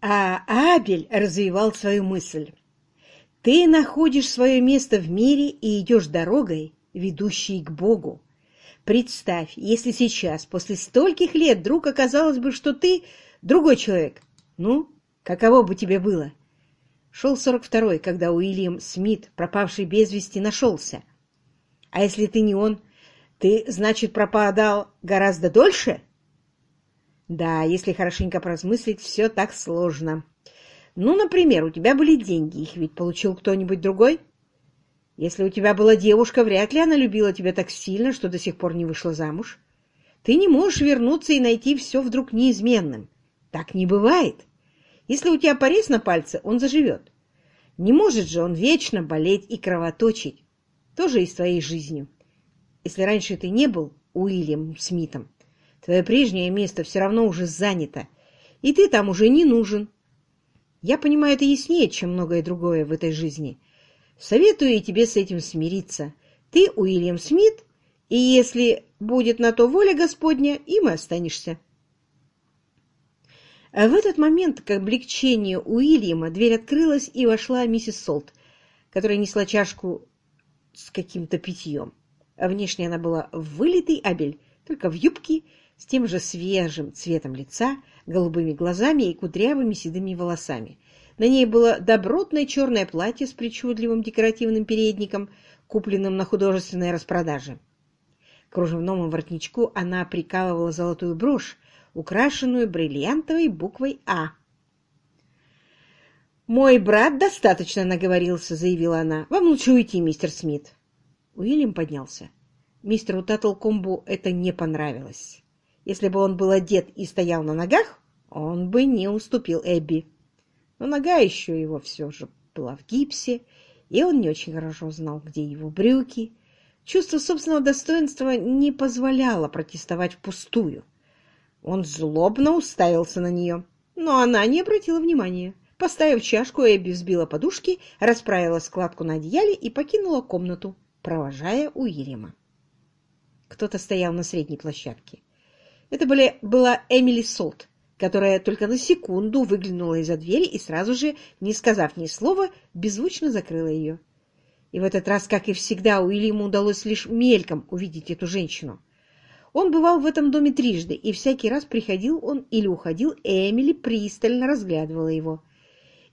А Абель развивал свою мысль. Ты находишь свое место в мире и идешь дорогой, ведущей к Богу. Представь, если сейчас, после стольких лет, вдруг оказалось бы, что ты другой человек. Ну, каково бы тебе было? Шел сорок второй, когда Уильям Смит, пропавший без вести, нашелся. А если ты не он, ты, значит, пропадал гораздо дольше? Да, если хорошенько поразмыслить, все так сложно. Ну, например, у тебя были деньги, их ведь получил кто-нибудь другой? Если у тебя была девушка, вряд ли она любила тебя так сильно, что до сих пор не вышла замуж. Ты не можешь вернуться и найти все вдруг неизменным. Так не бывает. Если у тебя порез на пальце, он заживет. Не может же он вечно болеть и кровоточить. Тоже и с твоей жизнью. Если раньше ты не был Уильям Смитом, твое прежнее место все равно уже занято, и ты там уже не нужен. Я понимаю это яснее, чем многое другое в этой жизни — Советую тебе с этим смириться. Ты Уильям Смит, и если будет на то воля Господня, и останешься. А в этот момент, к облегчению Уильяма, дверь открылась, и вошла миссис Солт, которая несла чашку с каким-то питьем. Внешне она была вылитый абель, только в юбке, с тем же свежим цветом лица, голубыми глазами и кудрявыми седыми волосами. На ней было добротное черное платье с причудливым декоративным передником, купленным на художественной распродаже. К кружевному воротничку она прикалывала золотую брошь, украшенную бриллиантовой буквой «А». «Мой брат достаточно наговорился», — заявила она. «Вам лучше уйти, мистер Смит». Уильям поднялся. Мистеру Таттлкомбу это не понравилось. Если бы он был одет и стоял на ногах, он бы не уступил Эбби но нога еще его все же была в гипсе, и он не очень хорошо знал, где его брюки. Чувство собственного достоинства не позволяло протестовать впустую. Он злобно уставился на нее, но она не обратила внимания. Поставив чашку, Эбби взбила подушки, расправила складку на одеяле и покинула комнату, провожая Уильяма. Кто-то стоял на средней площадке. Это были, была Эмили Солт, которая только на секунду выглянула из-за двери и сразу же, не сказав ни слова, беззвучно закрыла ее. И в этот раз, как и всегда, Уильяму удалось лишь мельком увидеть эту женщину. Он бывал в этом доме трижды, и всякий раз приходил он или уходил, Эмили пристально разглядывала его.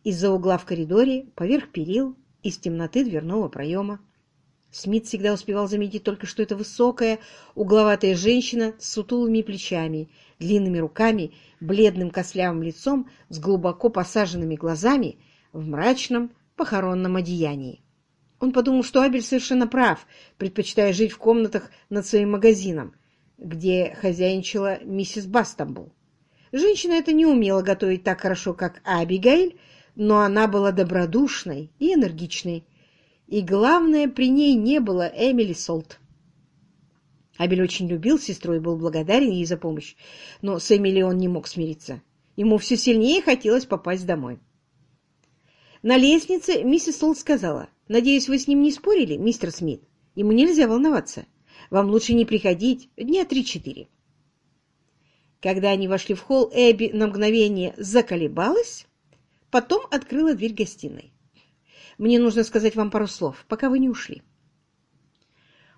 Из-за угла в коридоре, поверх перил, из темноты дверного проема. Смит всегда успевал заметить только, что это высокая, угловатая женщина с сутулыми плечами, длинными руками, бледным кослявым лицом, с глубоко посаженными глазами, в мрачном похоронном одеянии. Он подумал, что Абель совершенно прав, предпочитая жить в комнатах над своим магазином, где хозяйничала миссис Бастамбул. Женщина эта не умела готовить так хорошо, как Абигейль, но она была добродушной и энергичной, и, главное, при ней не было Эмили Солт. Абель очень любил сестру и был благодарен ей за помощь, но с Эмили он не мог смириться. Ему все сильнее хотелось попасть домой. На лестнице миссис Солт сказала, «Надеюсь, вы с ним не спорили, мистер Смит? Ему нельзя волноваться. Вам лучше не приходить дня три-четыре». Когда они вошли в холл, Эбби на мгновение заколебалась, потом открыла дверь гостиной. Мне нужно сказать вам пару слов, пока вы не ушли.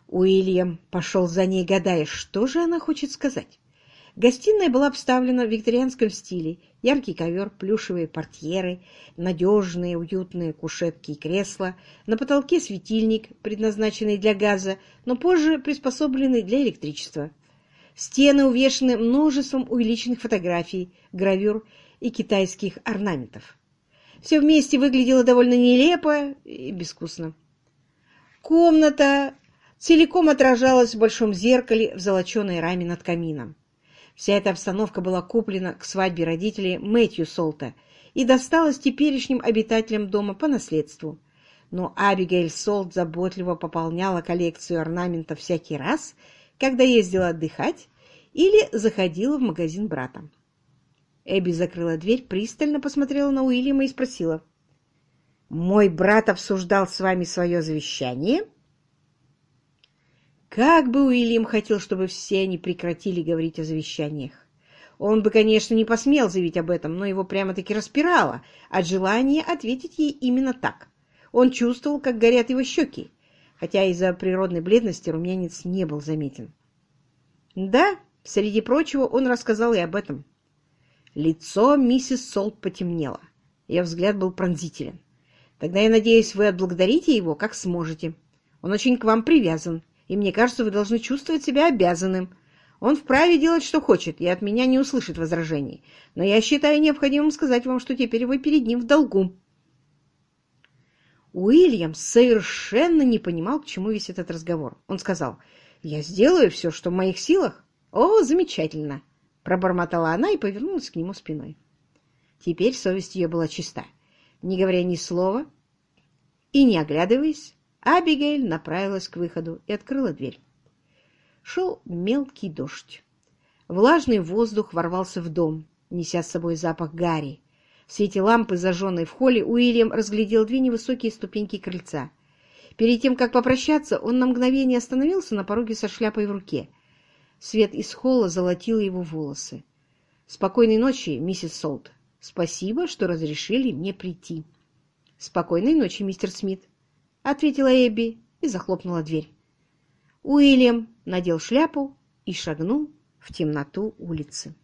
Уильям пошел за ней, гадая, что же она хочет сказать. Гостиная была обставлена в викторианском стиле. Яркий ковер, плюшевые портьеры, надежные уютные кушетки и кресла. На потолке светильник, предназначенный для газа, но позже приспособленный для электричества. Стены увешаны множеством увеличенных фотографий, гравюр и китайских орнаментов. Все вместе выглядело довольно нелепо и безвкусно. Комната целиком отражалась в большом зеркале в золоченой раме над камином. Вся эта обстановка была куплена к свадьбе родителей Мэтью Солта и досталась теперешним обитателям дома по наследству. Но Абигейль Солт заботливо пополняла коллекцию орнаментов всякий раз, когда ездила отдыхать или заходила в магазин брата. Эбби закрыла дверь, пристально посмотрела на Уильяма и спросила. «Мой брат обсуждал с вами свое завещание?» Как бы Уильям хотел, чтобы все они прекратили говорить о завещаниях. Он бы, конечно, не посмел заявить об этом, но его прямо-таки распирало от желания ответить ей именно так. Он чувствовал, как горят его щеки, хотя из-за природной бледности румянец не был заметен. Да, среди прочего, он рассказал и об этом. Лицо миссис Солт потемнело. Ее взгляд был пронзителен. «Тогда я надеюсь, вы отблагодарите его, как сможете. Он очень к вам привязан, и мне кажется, вы должны чувствовать себя обязанным. Он вправе делать, что хочет, и от меня не услышит возражений. Но я считаю необходимым сказать вам, что теперь вы перед ним в долгу». Уильям совершенно не понимал, к чему весь этот разговор. Он сказал, «Я сделаю все, что в моих силах». «О, замечательно!» — пробормотала она и повернулась к нему спиной. Теперь совесть ее была чиста. Не говоря ни слова и не оглядываясь, Абигейль направилась к выходу и открыла дверь. Шел мелкий дождь. Влажный воздух ворвался в дом, неся с собой запах гари. В свете лампы, зажженной в холле, Уильям разглядел две невысокие ступеньки крыльца. Перед тем, как попрощаться, он на мгновение остановился на пороге со шляпой в руке. Свет из холла золотил его волосы. «Спокойной ночи, миссис Солт. Спасибо, что разрешили мне прийти». «Спокойной ночи, мистер Смит», — ответила Эбби и захлопнула дверь. Уильям надел шляпу и шагнул в темноту улицы.